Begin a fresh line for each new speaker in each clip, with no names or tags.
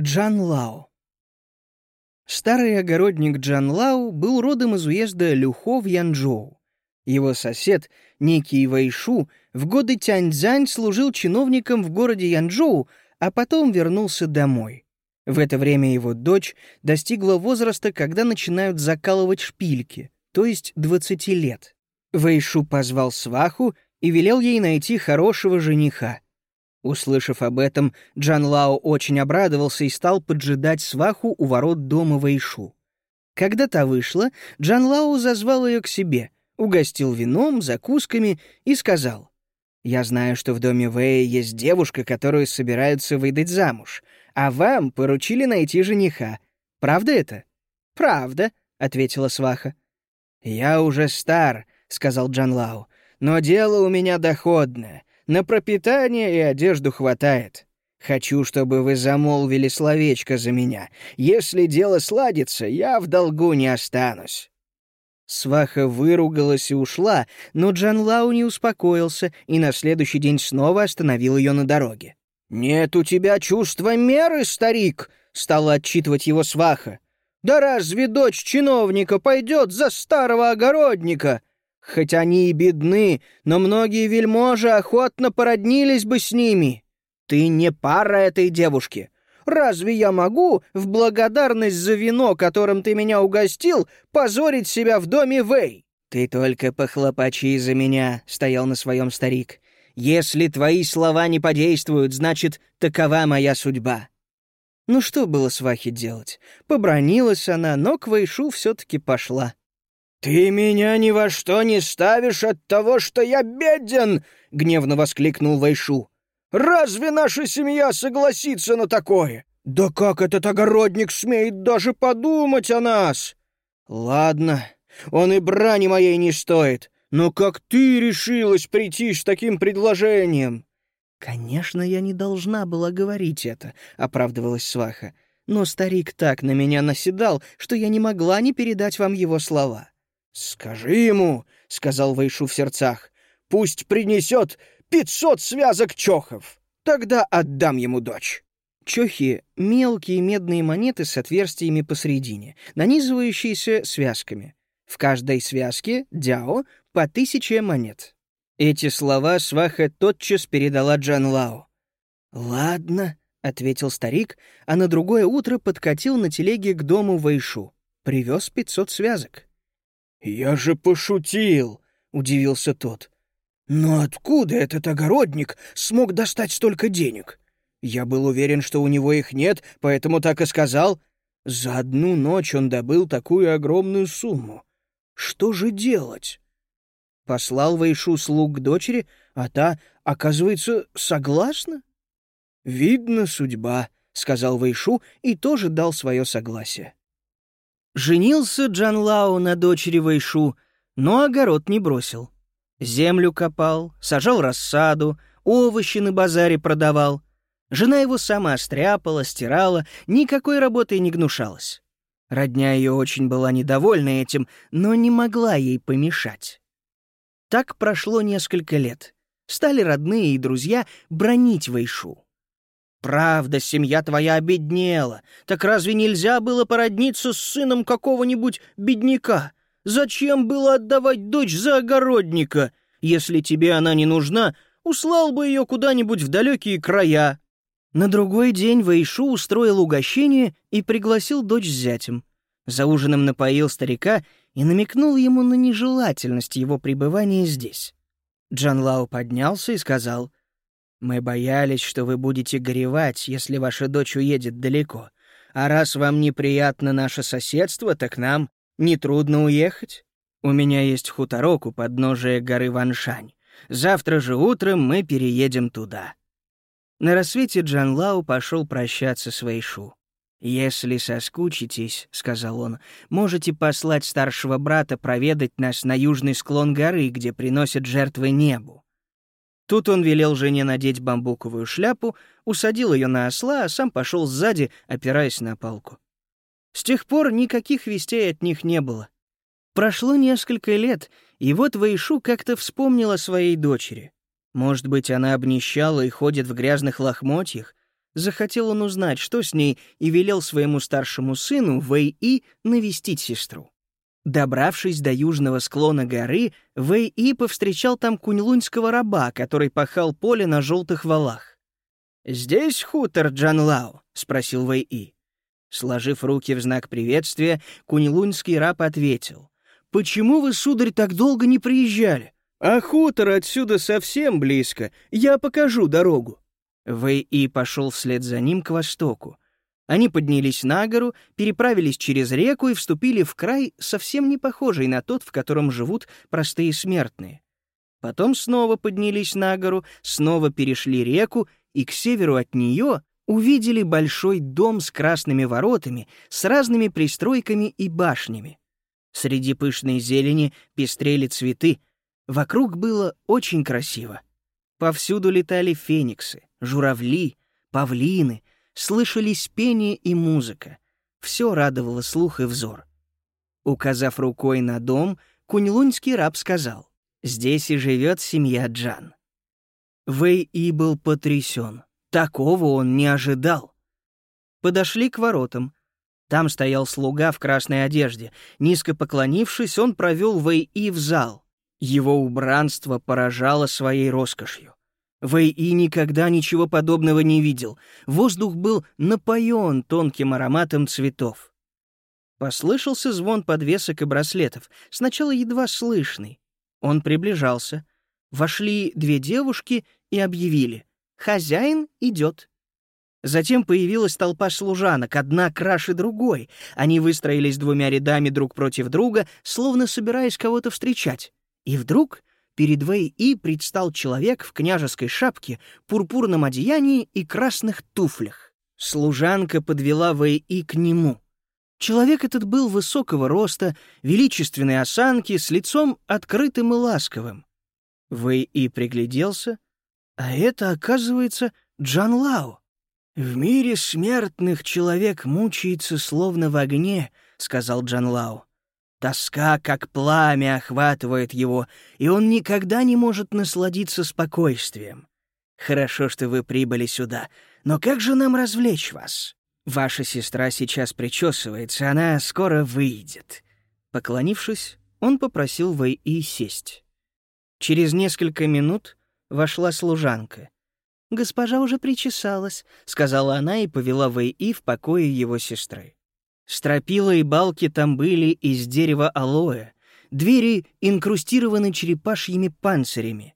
Джан Лао Старый огородник Джан Лао был родом из уезда Люхо в Янчжоу. Его сосед, некий Вэйшу, в годы Тяньцзань служил чиновником в городе Янчжоу, а потом вернулся домой. В это время его дочь достигла возраста, когда начинают закалывать шпильки, то есть 20 лет. Вэйшу позвал сваху и велел ей найти хорошего жениха — Услышав об этом, Джан Лао очень обрадовался и стал поджидать сваху у ворот дома Вэйшу. Когда та вышла, Джан Лао зазвал ее к себе, угостил вином, закусками и сказал, «Я знаю, что в доме Вэя есть девушка, которую собираются выдать замуж, а вам поручили найти жениха. Правда это?» «Правда», — ответила сваха. «Я уже стар», — сказал Джан Лао, «но дело у меня доходное. На пропитание и одежду хватает. Хочу, чтобы вы замолвили словечко за меня. Если дело сладится, я в долгу не останусь». Сваха выругалась и ушла, но Джан Лау не успокоился и на следующий день снова остановил ее на дороге. «Нет у тебя чувства меры, старик!» — стала отчитывать его сваха. «Да разве дочь чиновника пойдет за старого огородника? Хоть они и бедны, но многие вельможи охотно породнились бы с ними. Ты не пара этой девушки. Разве я могу, в благодарность за вино, которым ты меня угостил, позорить себя в доме Вэй? Ты только похлопочи за меня, — стоял на своем старик. Если твои слова не подействуют, значит, такова моя судьба. Ну что было свахе делать? Побронилась она, но к Вэйшу все-таки пошла. «Ты меня ни во что не ставишь от того, что я беден!» — гневно воскликнул Вайшу. «Разве наша семья согласится на такое? Да как этот огородник смеет даже подумать о нас?» «Ладно, он и брани моей не стоит, но как ты решилась прийти с таким предложением?» «Конечно, я не должна была говорить это», — оправдывалась Сваха. «Но старик так на меня наседал, что я не могла не передать вам его слова». «Скажи ему», — сказал Вайшу в сердцах, — «пусть принесет пятьсот связок чохов. Тогда отдам ему дочь». Чохи — мелкие медные монеты с отверстиями посредине, нанизывающиеся связками. В каждой связке — дяо — по тысяче монет. Эти слова сваха тотчас передала Джан Лао. «Ладно», — ответил старик, а на другое утро подкатил на телеге к дому Вайшу. Привез пятьсот связок. «Я же пошутил!» — удивился тот. «Но откуда этот огородник смог достать столько денег? Я был уверен, что у него их нет, поэтому так и сказал. За одну ночь он добыл такую огромную сумму. Что же делать?» Послал Вайшу слуг к дочери, а та, оказывается, согласна? «Видно, судьба», — сказал Вайшу и тоже дал свое согласие. Женился Джан Лао на дочери Вэйшу, но огород не бросил. Землю копал, сажал рассаду, овощи на базаре продавал. Жена его сама стряпала, стирала, никакой работой не гнушалась. Родня ее очень была недовольна этим, но не могла ей помешать. Так прошло несколько лет. Стали родные и друзья бронить Вэйшу. Правда, семья твоя обеднела. Так разве нельзя было породниться с сыном какого-нибудь бедняка? Зачем было отдавать дочь за огородника? Если тебе она не нужна, услал бы ее куда-нибудь в далекие края». На другой день Вэйшу устроил угощение и пригласил дочь с зятем. За ужином напоил старика и намекнул ему на нежелательность его пребывания здесь. Джан Лао поднялся и сказал — мы боялись, что вы будете горевать, если ваша дочь уедет далеко. А раз вам неприятно наше соседство, так нам нетрудно уехать. У меня есть хуторок у подножия горы Ваншань. Завтра же утром мы переедем туда». На рассвете Джан Лао пошел прощаться с Вэйшу. «Если соскучитесь, — сказал он, — можете послать старшего брата проведать нас на южный склон горы, где приносят жертвы небу. Тут он велел жене надеть бамбуковую шляпу, усадил ее на осла, а сам пошел сзади, опираясь на палку. С тех пор никаких вестей от них не было. Прошло несколько лет, и вот Вэйшу как-то вспомнила своей дочери. Может быть, она обнищала и ходит в грязных лохмотьях? Захотел он узнать, что с ней, и велел своему старшему сыну Вэй-И навестить сестру. Добравшись до южного склона горы, Вэй-И повстречал там куньлуньского раба, который пахал поле на желтых валах. «Здесь хутор Джанлао?» — спросил Вэй-И. Сложив руки в знак приветствия, куньлуньский раб ответил. «Почему вы, сударь, так долго не приезжали? А хутор отсюда совсем близко, я покажу дорогу». Вэй-И пошел вслед за ним к востоку. Они поднялись на гору, переправились через реку и вступили в край, совсем не похожий на тот, в котором живут простые смертные. Потом снова поднялись на гору, снова перешли реку, и к северу от нее увидели большой дом с красными воротами, с разными пристройками и башнями. Среди пышной зелени пестрели цветы. Вокруг было очень красиво. Повсюду летали фениксы, журавли, павлины, слышались пение и музыка. Все радовало слух и взор. Указав рукой на дом, куньлуньский раб сказал, «Здесь и живет семья Джан». Вэй-И был потрясен. Такого он не ожидал. Подошли к воротам. Там стоял слуга в красной одежде. Низко поклонившись, он провел Вэй-И в зал. Его убранство поражало своей роскошью. Вэй-И никогда ничего подобного не видел. Воздух был напоен тонким ароматом цветов. Послышался звон подвесок и браслетов, сначала едва слышный. Он приближался. Вошли две девушки и объявили «Хозяин идет». Затем появилась толпа служанок, одна краше другой. Они выстроились двумя рядами друг против друга, словно собираясь кого-то встречать. И вдруг перед Вэй-И предстал человек в княжеской шапке, пурпурном одеянии и красных туфлях. Служанка подвела Вэй-И к нему. Человек этот был высокого роста, величественной осанки, с лицом открытым и ласковым. Вэй-И пригляделся, а это, оказывается, Джан Лао. «В мире смертных человек мучается словно в огне», — сказал Джан Лао. Тоска, как пламя, охватывает его, и он никогда не может насладиться спокойствием. Хорошо, что вы прибыли сюда, но как же нам развлечь вас? Ваша сестра сейчас причесывается, она скоро выйдет. Поклонившись, он попросил Вэй-И сесть. Через несколько минут вошла служанка. «Госпожа уже причесалась», — сказала она и повела Вэй-И в покое его сестры. Стропила и балки там были из дерева алоэ, двери инкрустированы черепашьими панцирями.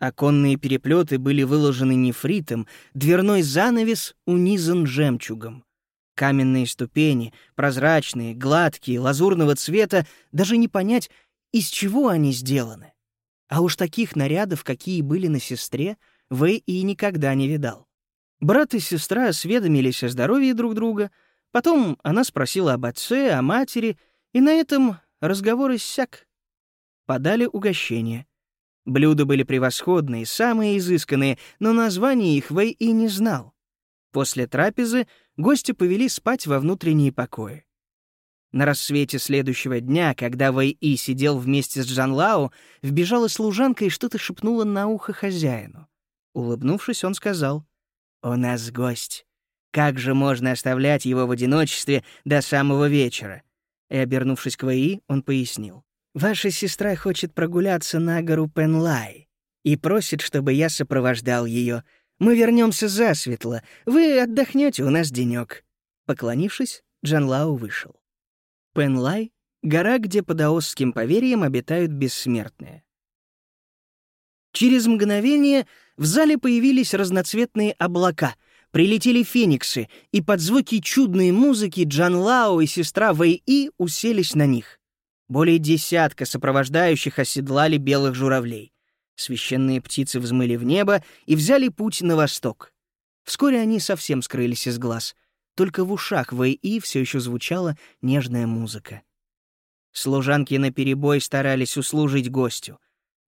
Оконные переплеты были выложены нефритом, дверной занавес унизан жемчугом. Каменные ступени, прозрачные, гладкие, лазурного цвета, даже не понять, из чего они сделаны. А уж таких нарядов, какие были на сестре, Вэй и никогда не видал. Брат и сестра осведомились о здоровье друг друга — Потом она спросила об отце, о матери, и на этом разговор иссяк. Подали угощения. Блюда были превосходные, самые изысканные, но название их Вэй и не знал. После трапезы гости повели спать во внутренние покои. На рассвете следующего дня, когда Вэй И сидел вместе с Джан Лао, вбежала служанка и что-то шепнула на ухо хозяину. Улыбнувшись, он сказал, «У нас гость. Как же можно оставлять его в одиночестве до самого вечера? И, обернувшись к Ваи, он пояснил. «Ваша сестра хочет прогуляться на гору Пенлай и просит, чтобы я сопровождал ее. Мы вернемся засветло. Вы отдохнете у нас денек. Поклонившись, Джан Лао вышел. Пенлай — гора, где по даосским поверьям обитают бессмертные. Через мгновение в зале появились разноцветные облака — Прилетели фениксы, и под звуки чудной музыки Джан Лао и сестра Вэй И уселись на них. Более десятка сопровождающих оседлали белых журавлей. Священные птицы взмыли в небо и взяли путь на восток. Вскоре они совсем скрылись из глаз. Только в ушах Вэй И все еще звучала нежная музыка. Служанки наперебой старались услужить гостю.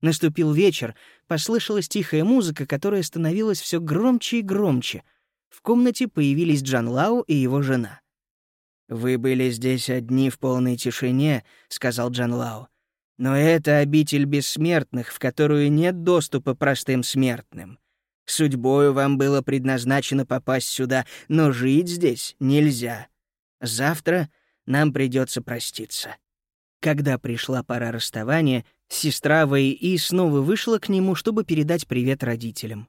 Наступил вечер, послышалась тихая музыка, которая становилась все громче и громче — в комнате появились Джан Лао и его жена. «Вы были здесь одни в полной тишине», — сказал Джан Лао. «Но это обитель бессмертных, в которую нет доступа простым смертным. Судьбою вам было предназначено попасть сюда, но жить здесь нельзя. Завтра нам придется проститься». Когда пришла пора расставания, сестра Вэй И снова вышла к нему, чтобы передать привет родителям.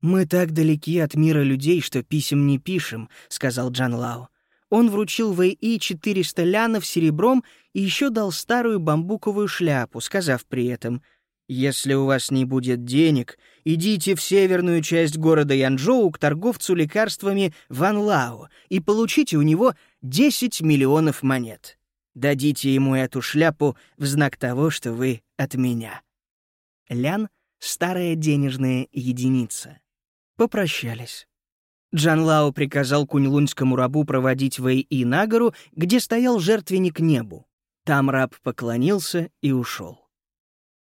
«Мы так далеки от мира людей, что писем не пишем», — сказал Джан Лао. Он вручил Вэй И 400 лянов серебром и еще дал старую бамбуковую шляпу, сказав при этом — если у вас не будет денег, идите в северную часть города Янчжоу к торговцу лекарствами Ван Лао и получите у него 10 миллионов монет. Дадите ему эту шляпу в знак того, что вы от меня. Лян — старая денежная единица. Попрощались. Джан Лао приказал куньлуньскому рабу проводить Вэй И на гору, где стоял жертвенник небу. Там раб поклонился и ушел.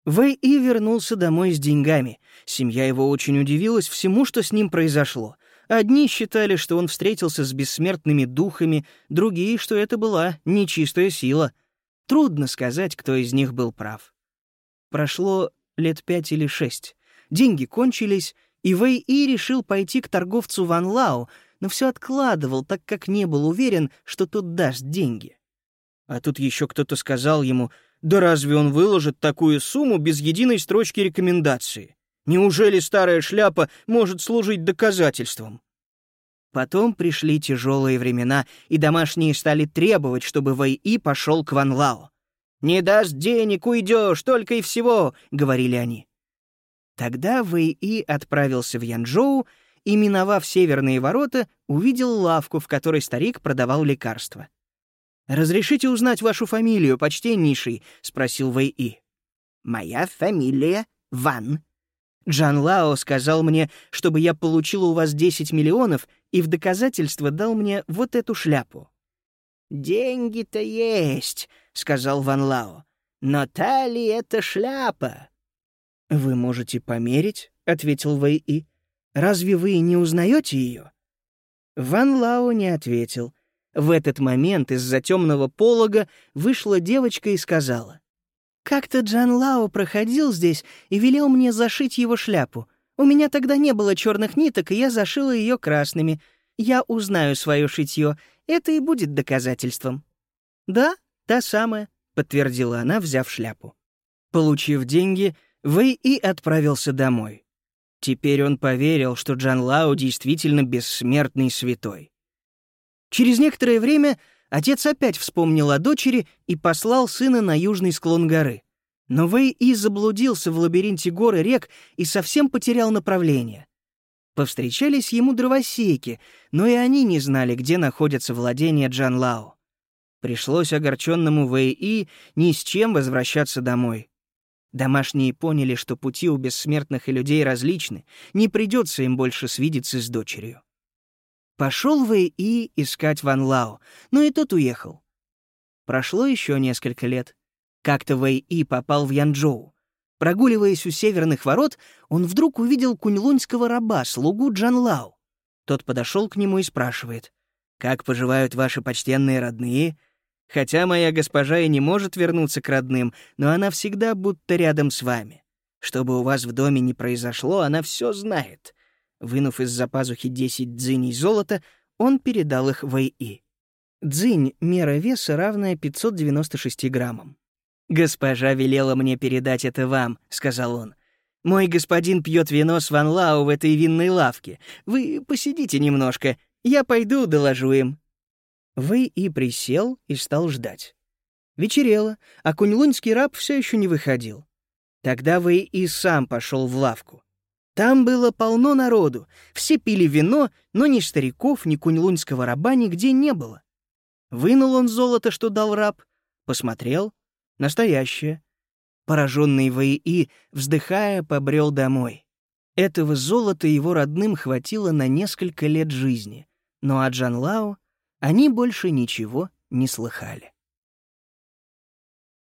Вэй И вернулся домой с деньгами. Семья его очень удивилась всему, что с ним произошло. Одни считали, что он встретился с бессмертными духами, другие, что это была нечистая сила. Трудно сказать, кто из них был прав. Прошло лет пять или шесть. Деньги кончились, и Вэй И решил пойти к торговцу Ван Лао, но все откладывал, так как не был уверен, что тот даст деньги. А тут еще кто-то сказал ему — да разве он выложит такую сумму без единой строчки рекомендации? Неужели старая шляпа может служить доказательством? Потом пришли тяжелые времена, и домашние стали требовать, чтобы Вэй-И пошел к Ван Лао. «Не даст денег, уйдешь, только и всего», — говорили они. Тогда Вэй-И отправился в Янчжоу и, миновав северные ворота, увидел лавку, в которой старик продавал лекарства. «Разрешите узнать вашу фамилию, почтеннейший?» — спросил Вэй И. «Моя фамилия Ван». Джан Лао сказал мне, чтобы я получил у вас 10 миллионов и в доказательство дал мне вот эту шляпу. «Деньги-то есть», — сказал Ван Лао. «Но та ли это шляпа?» «Вы можете померить», — ответил Вэй И. «Разве вы не узнаете ее?» Ван Лао не ответил — в этот момент из-за темного полога вышла девочка и сказала. «Как-то Джан Лао проходил здесь и велел мне зашить его шляпу. У меня тогда не было черных ниток, и я зашила ее красными. Я узнаю свое шитье. Это и будет доказательством». «Да, та самая», — подтвердила она, взяв шляпу. Получив деньги, Вэй и отправился домой. Теперь он поверил, что Джан Лао действительно бессмертный святой. Через некоторое время отец опять вспомнил о дочери и послал сына на южный склон горы. Но Вэй И заблудился в лабиринте гор и рек и совсем потерял направление. Повстречались ему дровосеки, но и они не знали, где находятся владения Джан Лао. Пришлось огорченному Вэй И ни с чем возвращаться домой. Домашние поняли, что пути у бессмертных и людей различны, не придется им больше свидеться с дочерью. Пошел Вэй И искать Ван Лао, но и тот уехал. Прошло еще несколько лет. Как-то Вэй И попал в Янчжоу. Прогуливаясь у северных ворот, он вдруг увидел куньлуньского раба, слугу Джан Лао. Тот подошел к нему и спрашивает, «Как поживают ваши почтенные родные?» Хотя моя госпожа и не может вернуться к родным, но она всегда будто рядом с вами. Что бы у вас в доме ни произошло, она все знает. Вынув из-за пазухи 10 дзыней золота, он передал их Вэй-И. Дзынь — мера веса, равная 596 граммам. «Госпожа велела мне передать это вам», — сказал он. «Мой господин пьет вино с Ван Лао в этой винной лавке. Вы посидите немножко, я пойду доложу им». Вэй-И присел и стал ждать. Вечерело, а куньлуньский раб все еще не выходил. Тогда Вэй-И сам пошел в лавку. Там было полно народу, все пили вино, но ни стариков, ни куньлуньского раба нигде не было. Вынул он золото, что дал раб, посмотрел — настоящее. Пораженный Ваи, вздыхая, побрел домой. Этого золота его родным хватило на несколько лет жизни, но о Джан Лао они больше ничего не слыхали.